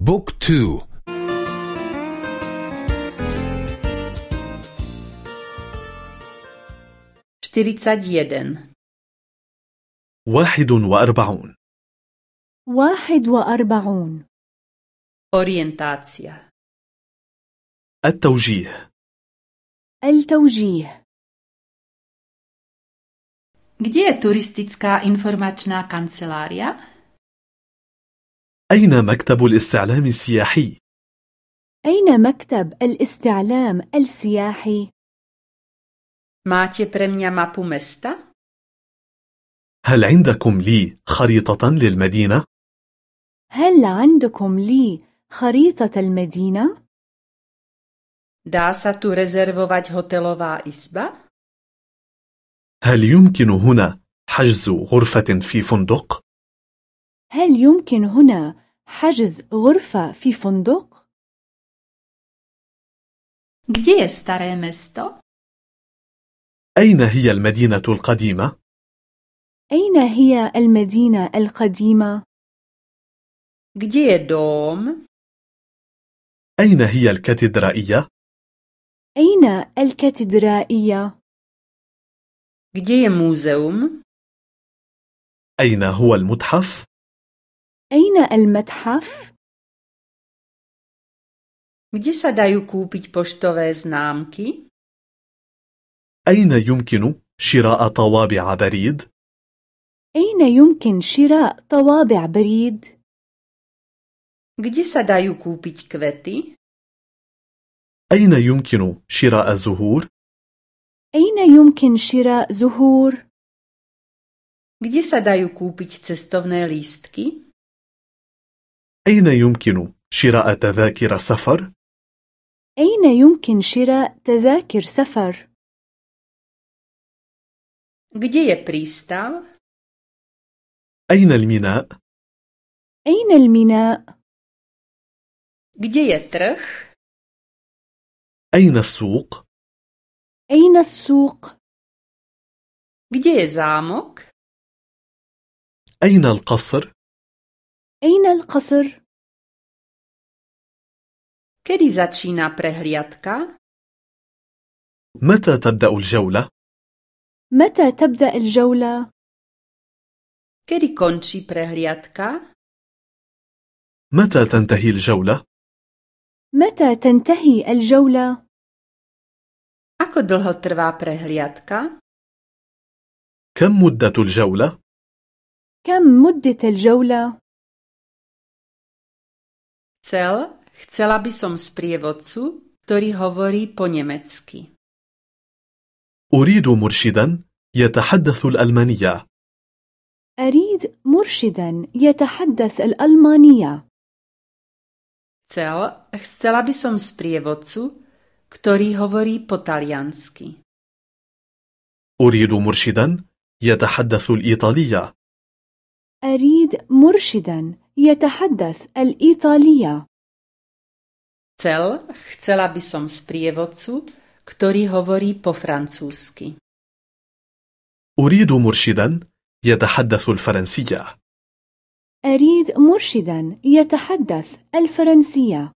بوك تو. شتريتساد يدن. واحد وأربعون. واحد وأربعون. Orientácia. التوجيه. التوجيه. Gdzie je turistická informačná kancelária? أين مكتب الاستعلام السياحي؟ أين مكتب الاستعلام السياحي؟ Máte pre mňa mapu mesta? هل عندكم لي خريطة للمدينة؟ هل عندكم لي خريطة المدينة؟ Dá sa tu rezervovať hotelová izba? هل يمكن هنا حجز غرفة في فندق؟ هل يمكن هنا حجز غرفة في فندق؟ Gdzie? أين هي المدينة القديمة؟ أين هي المدينة القديمة؟ Gdzie je dom? أين هي الكاتدرائية؟ أين الكاتدرائية؟ Gdzie? أين هو المتحف؟ أين المتحف؟ Kde sa dajú kúpiť poštové známky? أين يمكن شراء طوابع بريد؟ أين يمكن شراء طوابع بريد؟ Kde sa dajú kúpiť kvety? أين يمكن شراء زهور؟ أين يمكن شراء زهور؟ Kde sa dajú kúpiť cestovné lístky? أين يمكن شراء تذاكر سفر؟ أين يمكن شراء تذاكر سفر؟ Kde je prístav? أين الميناء؟ أين الميناء؟ Kde je trh? أين السوق؟ أين السوق؟ Kde je zámok? أين القصر؟ أين القصر؟ Kedy začína prehliadka? متى تبدأ الجولة؟ متى تبدأ الجولة؟ Kedy končí prehliadka? متى تنتهي الجولة؟ متى تنتهي الجولة؟ Ako dlho trvá prehliadka? كم مدة الجولة؟ كم مدة الجولة؟ Chcel, chcela by som sprievodcu, ktorý hovorí po nemecky. أريد مرشدا يتحدث الألمانية أريد مرشدا يتحدث الألمانية. Chcel, chcela by som sprievodcu, ktorý hovorí po taliansky. أريد مرشدا يتحدث الإيطالية أريد مرشدا يتحدث الإيطالية. Chcel, chcela by som sprievodcu, ktorý hovorí po francúzsky. أريد مرشدا يتحدث الفرنسية أريد مرشدا يتحدث الفرنسية.